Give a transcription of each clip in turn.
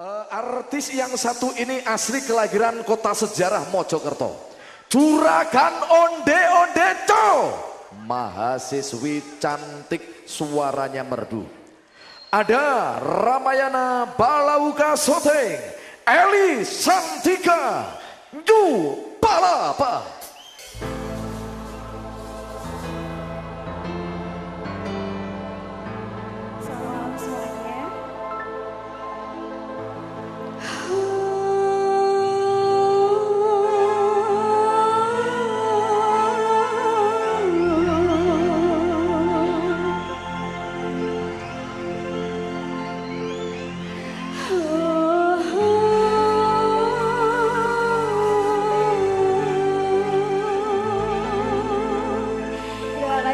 Uh, artis yang satu ini asli kelahiran kota sejarah Mojokerto. Juragan Onde Onde Co. Mahasiswi cantik suaranya merdu. Ada Ramayana Balauka Soteng, Eli Santika, Ju Palapa.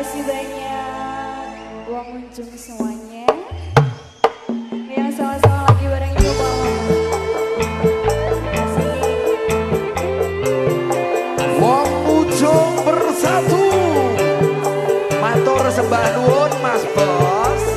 kasih banyak uang muncung semuanya. Yang sama-sama lagi bareng coba. Wong Ujung bersatu. Matur sembah Mas Bos.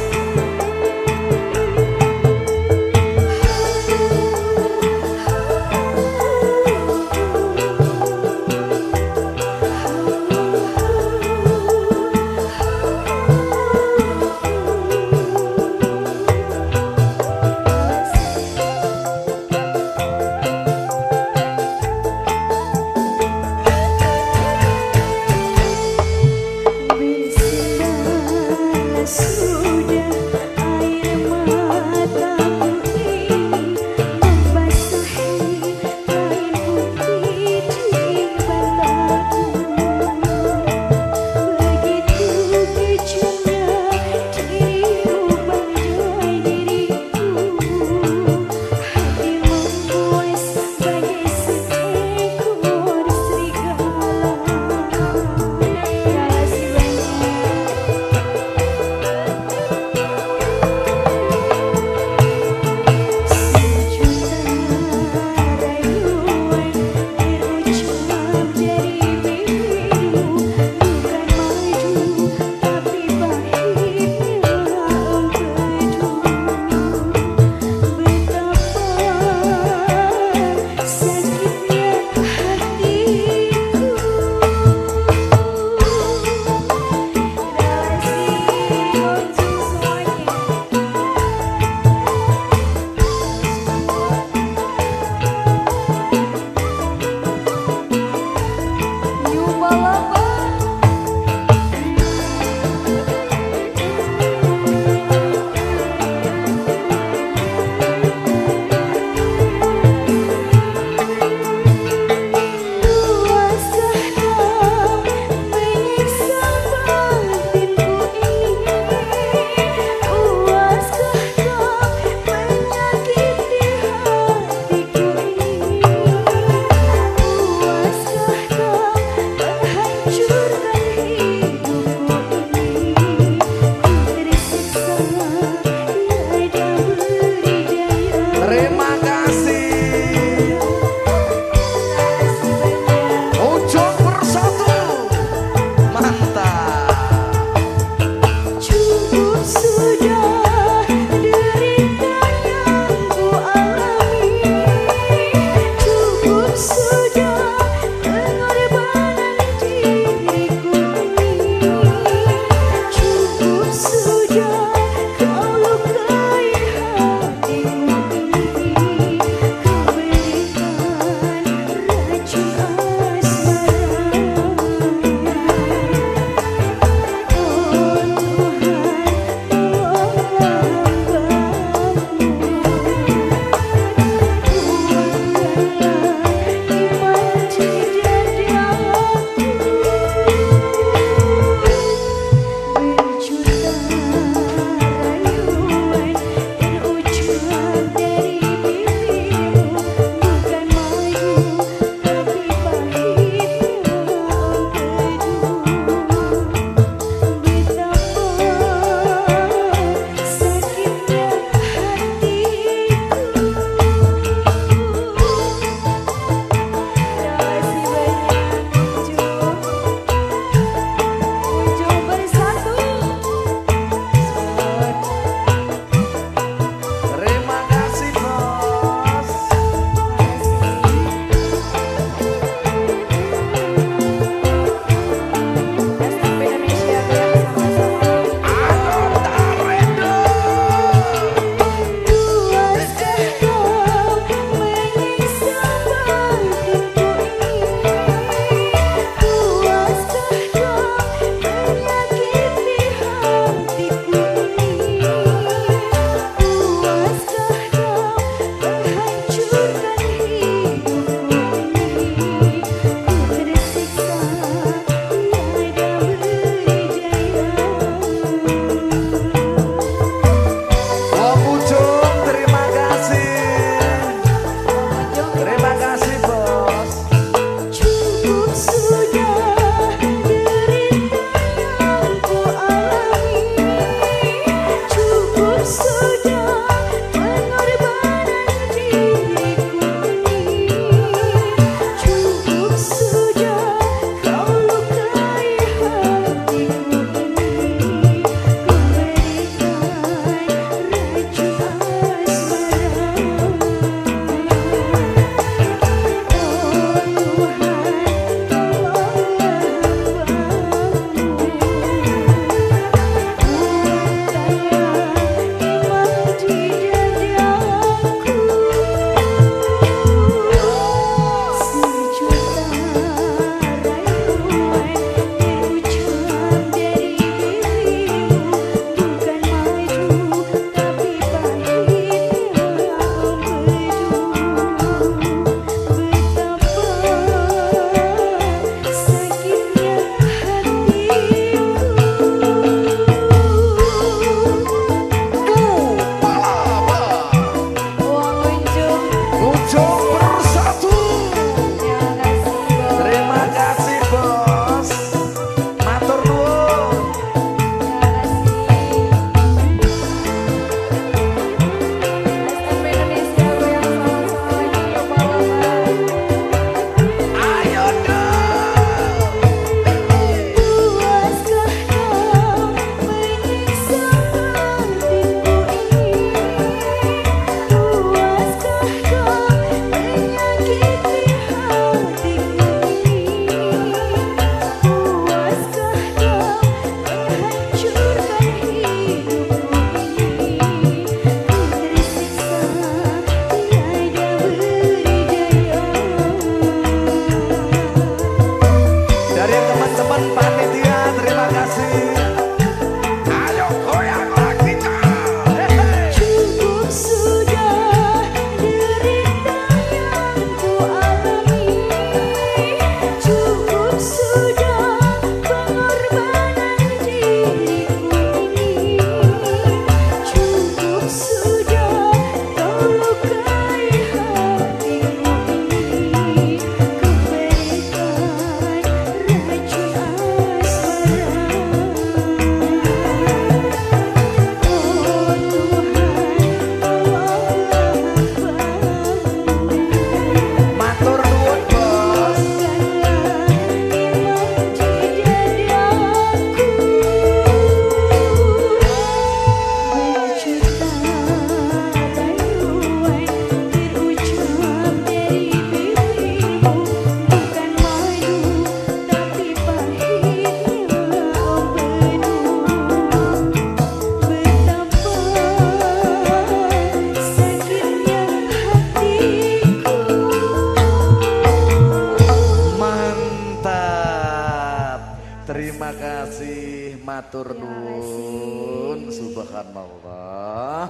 Matur nuwun subhanallah.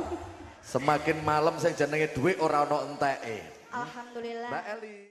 Semakin malam saya jenenge duit ora ana enteke. Alhamdulillah. Mbak Eli